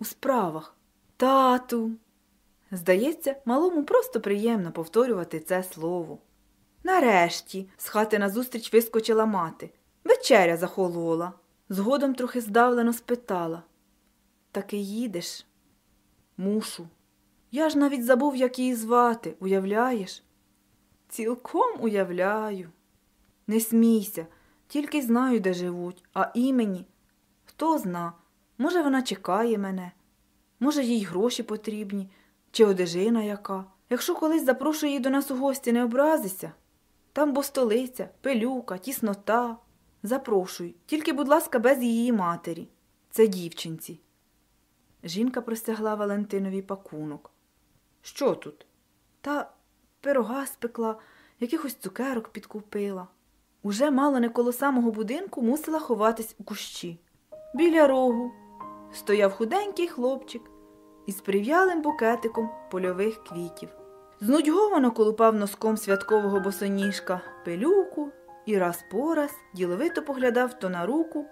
у справах. Тату. Здається, малому просто приємно повторювати це слово. Нарешті з хати назустріч вискочила мати. Вечеря захолола. Згодом трохи здавлено спитала. Таки їдеш? Мушу. Я ж навіть забув, як її звати, уявляєш? Цілком уявляю. Не смійся, тільки знаю, де живуть, а імені. Хто зна, може, вона чекає мене, може, їй гроші потрібні, чи одежина яка. Якщо колись запрошу її до нас у гості, не образися. Там бо столиця, пилюка, тіснота. Запрошуй, тільки, будь ласка, без її матері. Це дівчинці. Жінка простягла Валентинові пакунок. Що тут? Та пирога спекла, якихось цукерок підкупила. Уже мало не коло самого будинку мусила ховатись у кущі. Біля рогу стояв худенький хлопчик із прив'ялим букетиком польових квітів. Знудьговано колупав носком святкового босоніжка пилюку і раз по раз діловито поглядав то на руку,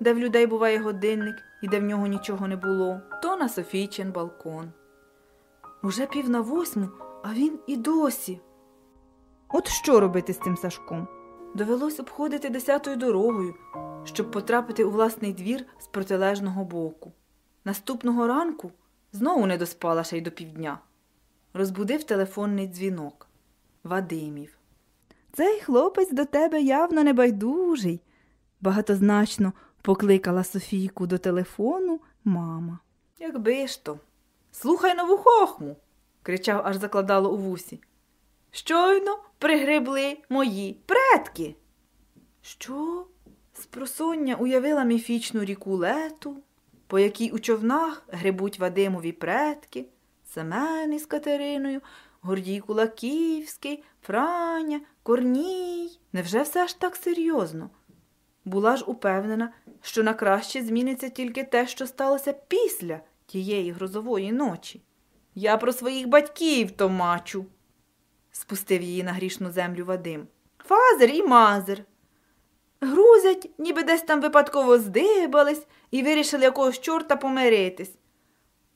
де в людей буває годинник і де в нього нічого не було, то на Софійчин балкон. Уже пів на восьму, а він і досі. От що робити з цим Сашком? Довелось обходити десятою дорогою, щоб потрапити у власний двір з протилежного боку. Наступного ранку знову не доспала ще й до півдня. Розбудив телефонний дзвінок. Вадимів. Цей хлопець до тебе явно небайдужий, багатозначно покликала Софійку до телефону мама. Якби ж то. Слухай нову хохму, кричав, аж закладало у вусі. Щойно пригребли мої предки. Що? Спросоння уявила міфічну ріку лету, по якій у човнах гребуть Вадимові предки, Семен із Катериною, Гордій Кулаківський, Франя, Корній. Невже все ж так серйозно? Була ж упевнена, що на краще зміниться тільки те, що сталося після тієї грозової ночі. Я про своїх батьків томачу, спустив її на грішну землю Вадим. Фазер і мазер. Грузять, ніби десь там випадково здибались і вирішили якогось чорта помиритись.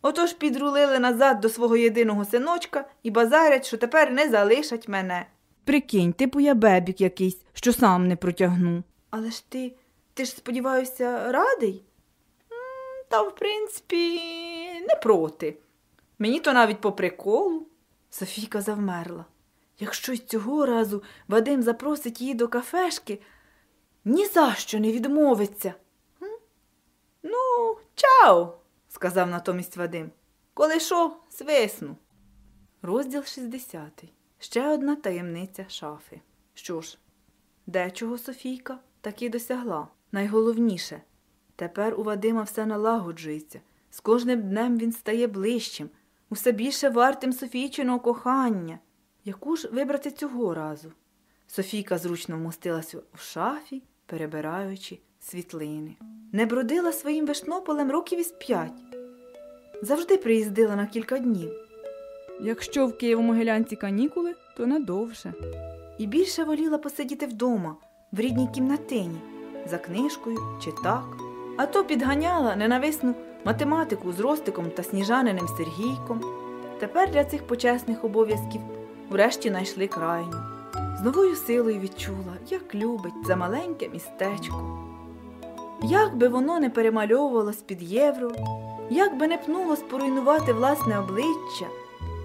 Отож підрулили назад до свого єдиного синочка і базарять, що тепер не залишать мене. Прикинь, типу я бебік якийсь, що сам не протягну. Але ж ти, ти ж, сподіваюся, радий? Та, в принципі, не проти. Мені то навіть по приколу. Софійка завмерла. Якщо цього разу Вадим запросить її до кафешки, ні за що не відмовиться. Ну, чао, сказав натомість Вадим. Коли що, свисну. Розділ 60. Ще одна таємниця шафи. Що ж, дечого Софійка таки досягла. Найголовніше тепер у Вадима все налагоджується. З кожним днем він стає ближчим, усе більше вартим Софійчиного кохання. Яку ж вибрати цього разу? Софійка зручно вмостилася в шафі, перебираючи світлини. Не бродила своїм вишнополем років із п'ять. Завжди приїздила на кілька днів. Якщо в Києво-Могилянці канікули, то надовше. І більше воліла посидіти вдома, в рідній кімнатині, за книжкою чи так. А то підганяла ненависну математику з Ростиком та сніжаниним Сергійком. Тепер для цих почесних обов'язків врешті знайшли крайню. З новою силою відчула, як любить це маленьке містечко. Як би воно не перемальовувалось під євро, як би не пнулось поруйнувати власне обличчя,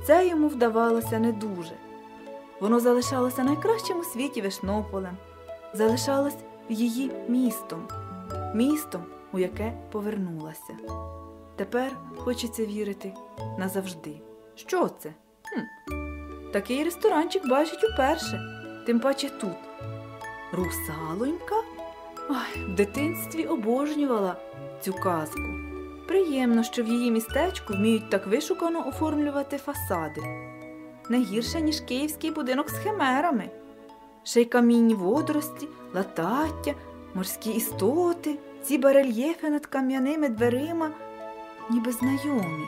це йому вдавалося не дуже. Воно залишалося найкращим у світі вишнополем, залишалось її містом, містом, у яке повернулася. Тепер хочеться вірити назавжди. Що це? Хм. Такий ресторанчик бачить уперше, тим паче тут. Русалонька? Ой, в дитинстві обожнювала цю казку. Приємно, що в її містечку вміють так вишукано оформлювати фасади. Не гірше, ніж київський будинок з химерами. Ще й камінні водорості, латаття, морські істоти, ці барельєфи над кам'яними дверима, ніби знайомі.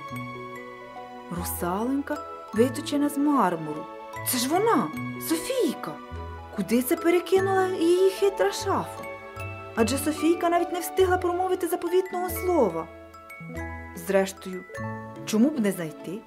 Русалонька виточена з мармуру. Це ж вона, Софійка. Куди це перекинула її хитра шафа? Адже Софійка навіть не встигла промовити заповітного слова. зрештою. Чому б не зайти?